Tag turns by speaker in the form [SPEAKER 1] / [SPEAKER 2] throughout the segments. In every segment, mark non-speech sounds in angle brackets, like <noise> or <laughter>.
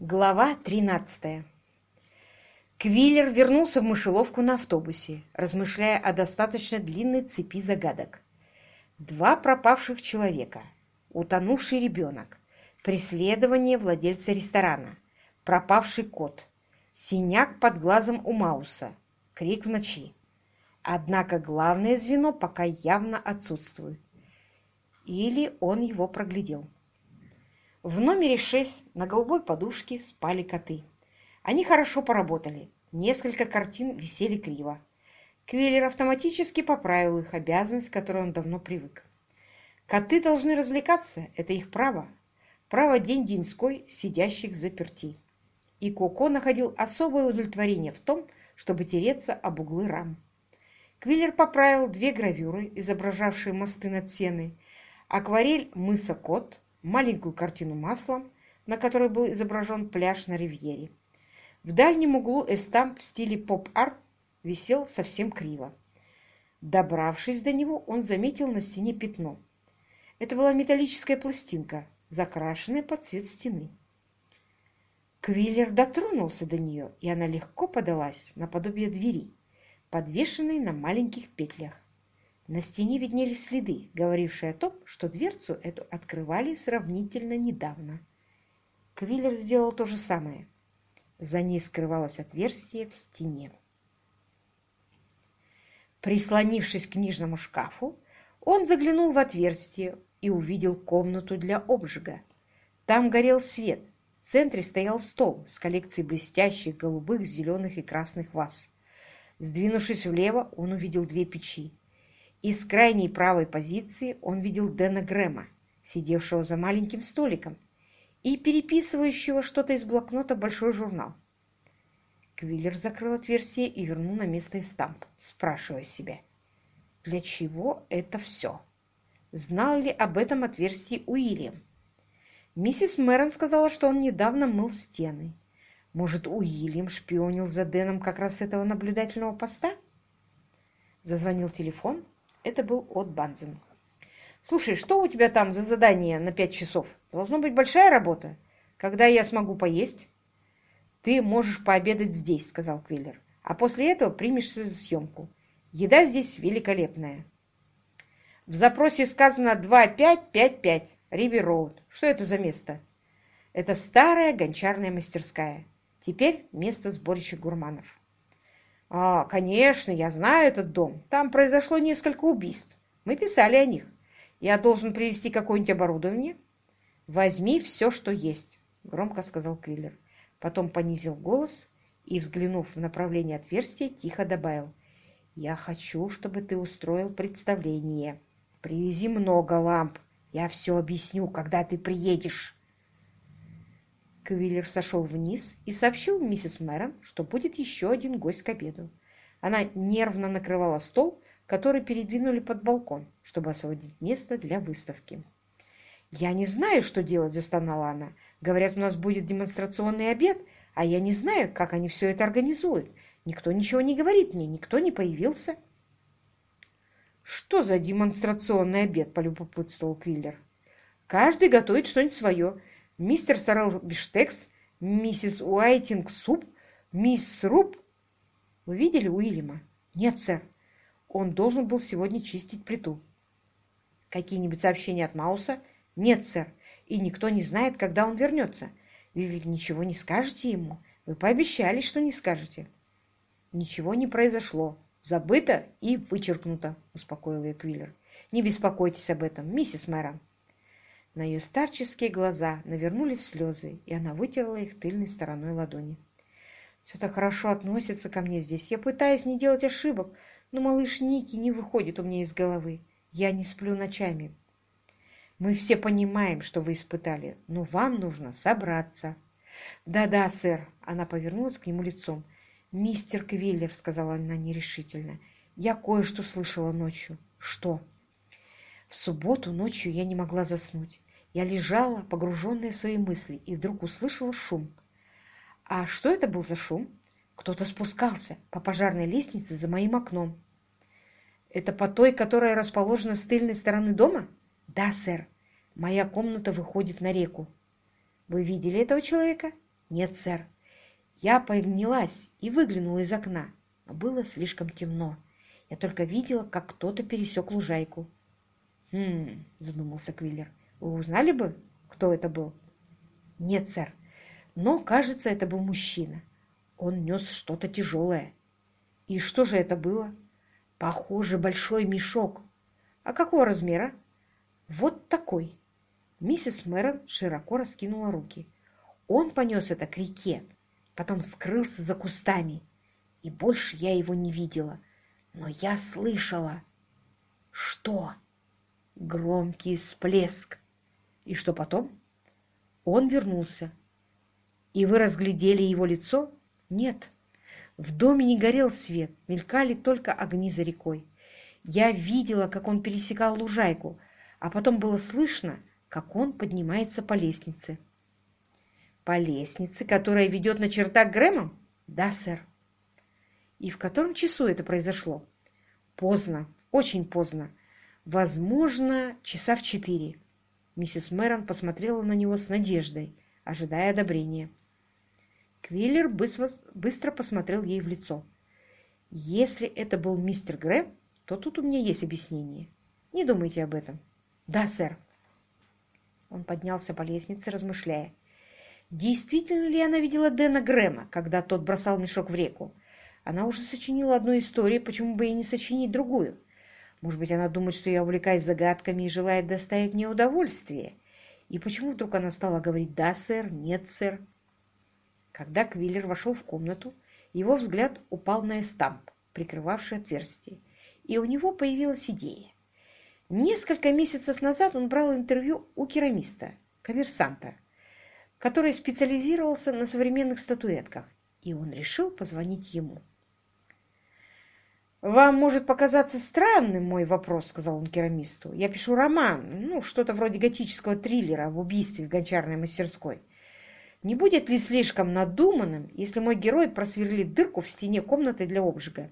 [SPEAKER 1] Глава 13. Квиллер вернулся в мышеловку на автобусе, размышляя о достаточно длинной цепи загадок. Два пропавших человека, утонувший ребенок, преследование владельца ресторана, пропавший кот, синяк под глазом у Мауса, крик в ночи. Однако главное звено пока явно отсутствует. Или он его проглядел. В номере 6 на голубой подушке спали коты. Они хорошо поработали. Несколько картин висели криво. Квиллер автоматически поправил их обязанность, к которой он давно привык. Коты должны развлекаться, это их право. Право день-деньской, сидящих заперти. И Коко находил особое удовлетворение в том, чтобы тереться об углы рам. Квиллер поправил две гравюры, изображавшие мосты над Сеной, акварель мыса Кот, маленькую картину маслом, на которой был изображен пляж на ривьере. В дальнем углу эстамп в стиле поп-арт висел совсем криво. Добравшись до него, он заметил на стене пятно. Это была металлическая пластинка, закрашенная под цвет стены. Квиллер дотронулся до нее, и она легко подалась наподобие двери, подвешенной на маленьких петлях. На стене виднелись следы, говорившие о том, что дверцу эту открывали сравнительно недавно. Квиллер сделал то же самое. За ней скрывалось отверстие в стене. Прислонившись к книжному шкафу, он заглянул в отверстие и увидел комнату для обжига. Там горел свет. В центре стоял стол с коллекцией блестящих голубых, зеленых и красных ваз. Сдвинувшись влево, он увидел две печи. Из крайней правой позиции он видел Дэна Грэма, сидевшего за маленьким столиком и переписывающего что-то из блокнота большой журнал. Квиллер закрыл отверстие и вернул на место эстамп, спрашивая себя, для чего это все? Знал ли об этом отверстии Уильям? Миссис Мэрон сказала, что он недавно мыл стены. Может, Уильям шпионил за Дэном как раз с этого наблюдательного поста? Зазвонил телефон, это был от Банзен. «Слушай, что у тебя там за задание на пять часов? Должно быть большая работа. Когда я смогу поесть?» «Ты можешь пообедать здесь», — сказал Квиллер. «А после этого примешься за съемку. Еда здесь великолепная». В запросе сказано 2555 Риби Роуд. Что это за место? Это старая гончарная мастерская. Теперь место сборища гурманов. «А, конечно, я знаю этот дом. Там произошло несколько убийств. Мы писали о них. Я должен привезти какое-нибудь оборудование?» «Возьми все, что есть», — громко сказал Квиллер. Потом понизил голос и, взглянув в направление отверстия, тихо добавил. «Я хочу, чтобы ты устроил представление. Привези много ламп. Я все объясню, когда ты приедешь». Квиллер сошел вниз и сообщил миссис Мэрон, что будет еще один гость к обеду. Она нервно накрывала стол, который передвинули под балкон, чтобы освободить место для выставки. «Я не знаю, что делать», — застонала она. «Говорят, у нас будет демонстрационный обед, а я не знаю, как они все это организуют. Никто ничего не говорит мне, никто не появился». «Что за демонстрационный обед?» — полюбопытствовал Квиллер. «Каждый готовит что-нибудь свое мистер Сорел Биштекс, миссис Уайтинг Суп, мисс Руб. Вы видели Уильяма? Нет, сэр. Он должен был сегодня чистить плиту. Какие-нибудь сообщения от Мауса? Нет, сэр. И никто не знает, когда он вернется. Вы ведь ничего не скажете ему. Вы пообещали, что не скажете. Ничего не произошло. Забыто и вычеркнуто, успокоил ее Квиллер. Не беспокойтесь об этом, миссис Мэрон. На ее старческие глаза навернулись слезы, и она вытерла их тыльной стороной ладони. «Все так хорошо относится ко мне здесь. Я пытаюсь не делать ошибок, но малыш Ники не выходит у меня из головы. Я не сплю ночами. Мы все понимаем, что вы испытали, но вам нужно собраться». «Да-да, сэр», — она повернулась к нему лицом. «Мистер Квиллер», — сказала она нерешительно, — «я кое-что слышала ночью». «Что?» В субботу ночью я не могла заснуть. Я лежала, погруженная в свои мысли, и вдруг услышала шум. А что это был за шум? Кто-то спускался по пожарной лестнице за моим окном. Это по той, которая расположена с тыльной стороны дома? Да, сэр. Моя комната выходит на реку. Вы видели этого человека? «Нет, сэр». Я поднялась и выглянула из окна, но было слишком темно. Я только видела, как кто-то пересек лужайку. «Хм...» — задумался Квиллер. «Вы узнали бы, кто это был?» «Нет, сэр. Но, кажется, это был мужчина. Он нес что-то тяжелое. И что же это было? Похоже, большой мешок. А какого размера? Вот такой. Миссис Мэрон широко раскинула руки. Он понес это к реке, потом скрылся за кустами. И больше я его не видела. Но я слышала. Что? Громкий всплеск. И что потом? Он вернулся. И вы разглядели его лицо? Нет. В доме не горел свет, мелькали только огни за рекой. Я видела, как он пересекал лужайку, а потом было слышно, как он поднимается по лестнице. По лестнице, которая ведет на чердак Грэма? Да, сэр. И в котором часу это произошло? Поздно, очень поздно. Возможно, часа в четыре. Миссис Мэрон посмотрела на него с надеждой, ожидая одобрения. Квиллер быстро посмотрел ей в лицо. «Если это был мистер Грэм, то тут у меня есть объяснение. Не думайте об этом». «Да, сэр». Он поднялся по лестнице, размышляя. Действительно ли она видела Дэна Грэма, когда тот бросал мешок в реку? Она уже сочинила одну историю, почему бы и не сочинить другую? Может быть, она думает, что я увлекаюсь загадками и желает доставить мне удовольствие? И почему вдруг она стала говорить «да, сэр», «нет, сэр»? Когда Квиллер вошел в комнату, его взгляд упал на эстамп, прикрывавший отверстие, и у него появилась идея. Несколько месяцев назад он брал интервью у керамиста, коммерсанта, который специализировался на современных статуэтках, и он решил позвонить ему. «Вам может показаться странным мой вопрос», — сказал он керамисту. «Я пишу роман, ну, что-то вроде готического триллера об убийстве в гончарной мастерской. Не будет ли слишком надуманным, если мой герой просверлит дырку в стене комнаты для обжига?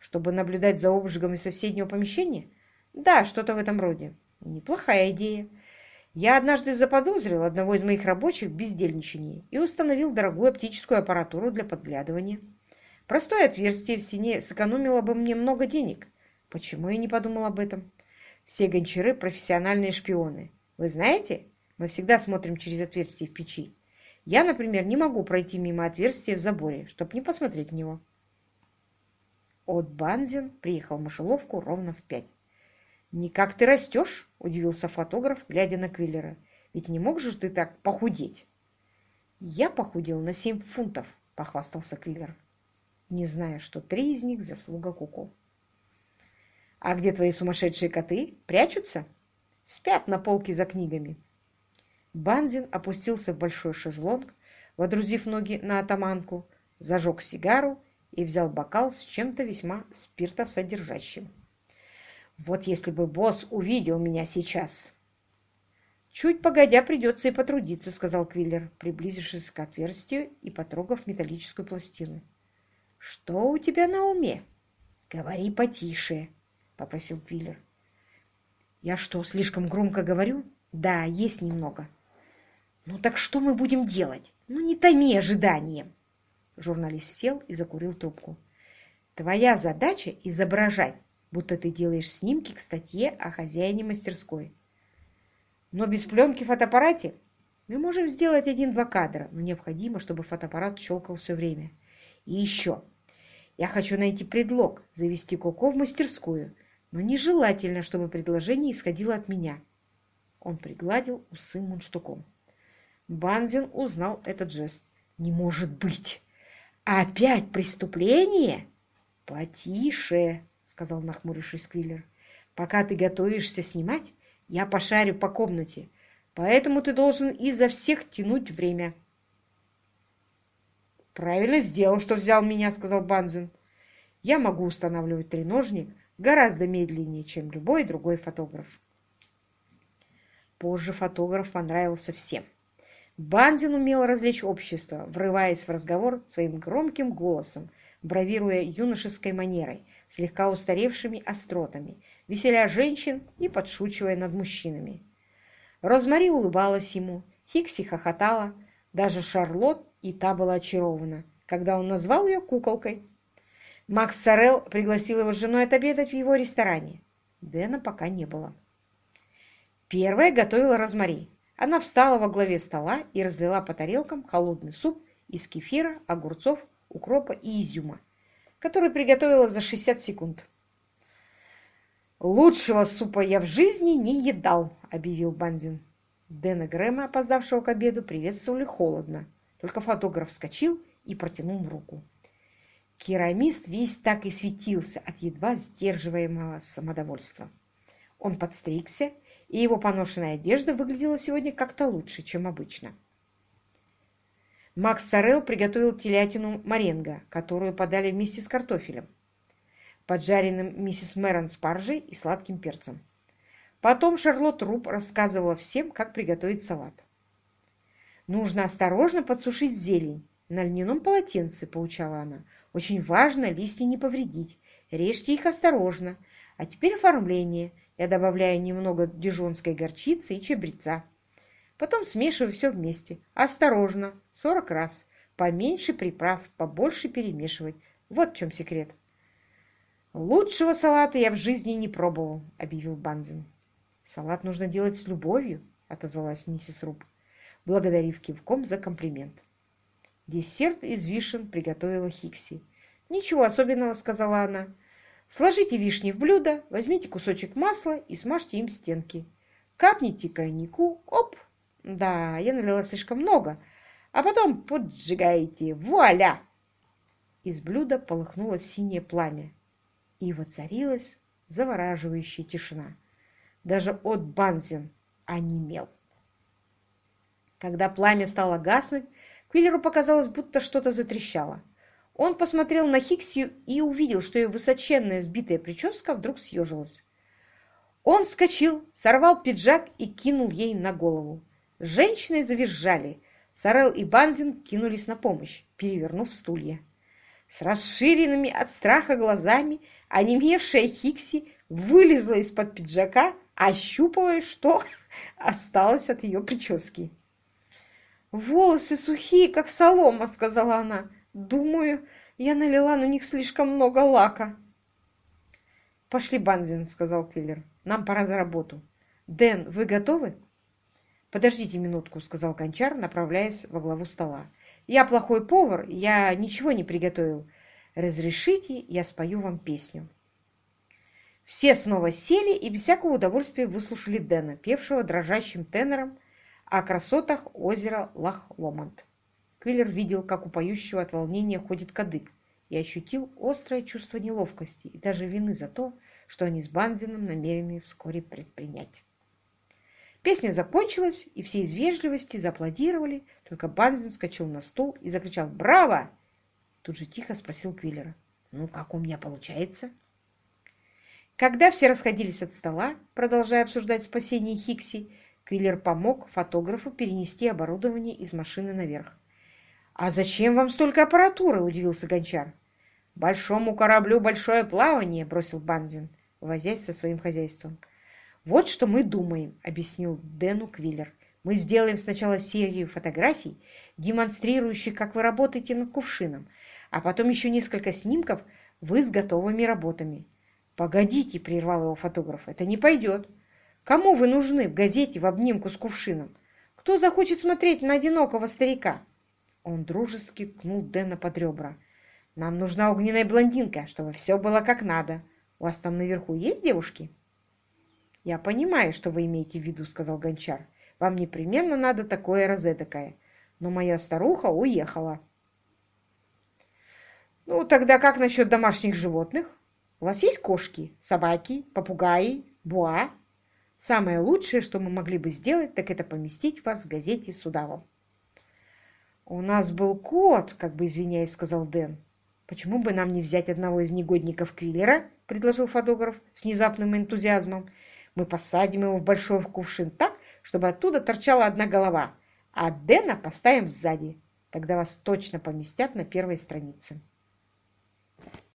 [SPEAKER 1] Чтобы наблюдать за обжигом из соседнего помещения? Да, что-то в этом роде. Неплохая идея. Я однажды заподозрил одного из моих рабочих в бездельничании и установил дорогую оптическую аппаратуру для подглядывания. Простое отверстие в стене сэкономило бы мне много денег. Почему я не подумал об этом? Все гончары – профессиональные шпионы. Вы знаете, мы всегда смотрим через отверстие в печи. Я, например, не могу пройти мимо отверстия в заборе, чтобы не посмотреть в него. От Банзин приехал в мышеловку ровно в пять. «Никак ты растешь?» – удивился фотограф, глядя на Квиллера. «Ведь не мог же ты так похудеть?» «Я похудел на семь фунтов», – похвастался Квиллер, не зная, что три из них – заслуга Куку. «А где твои сумасшедшие коты? Прячутся?» «Спят на полке за книгами». Банзин опустился в большой шезлонг, водрузив ноги на атаманку, зажег сигару и взял бокал с чем-то весьма спиртосодержащим. «Вот если бы босс увидел меня сейчас!» «Чуть погодя придется и потрудиться», — сказал Квиллер, приблизившись к отверстию и потрогав металлическую пластину. «Что у тебя на уме?» «Говори потише», — попросил Квиллер. «Я что, слишком громко говорю?» «Да, есть немного». «Ну так что мы будем делать? Ну не томи ожиданием!» Журналист сел и закурил трубку. «Твоя задача — изображать, будто ты делаешь снимки к статье о хозяине мастерской. Но без пленки в фотоаппарате мы можем сделать один-два кадра, но необходимо, чтобы фотоаппарат щелкал все время. И еще. Я хочу найти предлог завести Коко в мастерскую, но нежелательно, чтобы предложение исходило от меня». Он пригладил усы мундштуком. Банзин узнал этот жест. «Не может быть! Опять преступление?» «Потише!» — сказал нахмурившись Квиллер. «Пока ты готовишься снимать, я пошарю по комнате, поэтому ты должен изо всех тянуть время». «Правильно сделал, что взял меня», — сказал Банзин. «Я могу устанавливать треножник гораздо медленнее, чем любой другой фотограф». Позже фотограф понравился всем. Бандин умел развлечь общество, врываясь в разговор своим громким голосом, бравируя юношеской манерой, слегка устаревшими остротами, веселя женщин и подшучивая над мужчинами. Розмари улыбалась ему, Хикси хохотала, Даже Шарлотт и та была очарована, когда он назвал ее куколкой. Макс Сорел пригласил его с женой отобедать в его ресторане. Дэна пока не было. Первая готовила Розмари. Она встала во главе стола и разлила по тарелкам холодный суп из кефира, огурцов, укропа и изюма, который приготовила за 60 секунд. «Лучшего супа я в жизни не едал», — объявил Бандин. Дэна Грэма, опоздавшего к обеду, приветствовали холодно. Только фотограф вскочил и протянул руку. Керамист весь так и светился от едва сдерживаемого самодовольства. Он подстригся, и его поношенная одежда выглядела сегодня как-то лучше, чем обычно. Макс Сорел приготовил телятину маренго, которую подали вместе с картофелем поджаренным миссис Мэрон спаржей и сладким перцем. Потом Шарлотт Руб рассказывала всем, как приготовить салат. «Нужно осторожно подсушить зелень на льняном полотенце», — поучала она. «Очень важно листья не повредить. Режьте их осторожно. А теперь оформление. Я добавляю немного дижонской горчицы и чабреца. Потом смешиваю все вместе. Осторожно. Сорок раз. Поменьше приправ, побольше перемешивать. Вот в чем секрет. «Лучшего салата я в жизни не пробовал», — объявил Банзин. «Салат нужно делать с любовью», — отозвалась миссис Руб, благодарив кивком за комплимент. Десерт из вишен приготовила Хикси. «Ничего особенного», — сказала она. «Сложите вишни в блюдо, возьмите кусочек масла и смажьте им стенки. Капните коньяку, оп! Да, я налила слишком много, а потом поджигаете. Вуаля!» Из блюда полыхнуло синее пламя и воцарилась завораживающая тишина. Даже от Банзин онемел. Когда пламя стало гаснуть, Квиллеру показалось, будто что-то затрещало. Он посмотрел на Хиксию и увидел, что ее высоченная сбитая прическа вдруг съежилась. Он вскочил, сорвал пиджак и кинул ей на голову. Женщины завизжали. Сорел и Банзин кинулись на помощь, перевернув стулья. С расширенными от страха глазами онемевшая Хикси вылезла из-под пиджака, ощупывая, что <laughs> осталось от ее прически. «Волосы сухие, как солома», — сказала она. «Думаю, я налила на них слишком много лака». «Пошли, Банзин», — сказал Киллер. «Нам пора за работу. Дэн, вы готовы?» «Подождите минутку», — сказал Гончар, направляясь во главу стола. Я плохой повар, я ничего не приготовил. Разрешите, я спою вам песню. Все снова сели и без всякого удовольствия выслушали Дэна, певшего дрожащим тенором о красотах озера Лах-Ломонт. Квиллер видел, как у поющего от волнения ходит кадык, и ощутил острое чувство неловкости и даже вины за то, что они с Банзином намерены вскоре предпринять. Песня закончилась, и все из вежливости зааплодировали, только Банзин скачал на стул и закричал «Браво!» Тут же тихо спросил Квиллера. «Ну, как у меня получается?» Когда все расходились от стола, продолжая обсуждать спасение Хикси, Квиллер помог фотографу перенести оборудование из машины наверх. «А зачем вам столько аппаратуры?» – удивился Гончар. «Большому кораблю большое плавание», – бросил Банзин, возясь со своим хозяйством. «Вот что мы думаем», — объяснил Дэну Квиллер. «Мы сделаем сначала серию фотографий, демонстрирующих, как вы работаете над кувшином, а потом еще несколько снимков вы с готовыми работами». «Погодите», — прервал его фотограф, — «это не пойдет. Кому вы нужны в газете в обнимку с кувшином? Кто захочет смотреть на одинокого старика?» Он дружески кнул Дэна под ребра. «Нам нужна огненная блондинка, чтобы все было как надо. У вас там наверху есть девушки?» «Я понимаю, что вы имеете в виду», — сказал Гончар. «Вам непременно надо такое разэдакое. Но моя старуха уехала». «Ну, тогда как насчет домашних животных? У вас есть кошки, собаки, попугаи, буа? Самое лучшее, что мы могли бы сделать, так это поместить вас в газете с удавом». «У нас был кот», — как бы извиняясь, сказал Дэн. «Почему бы нам не взять одного из негодников Квиллера?» — предложил фотограф с внезапным энтузиазмом. Мы посадим его в большой кувшин так, чтобы оттуда торчала одна голова, а Дэна поставим сзади. Тогда вас точно поместят на первой странице.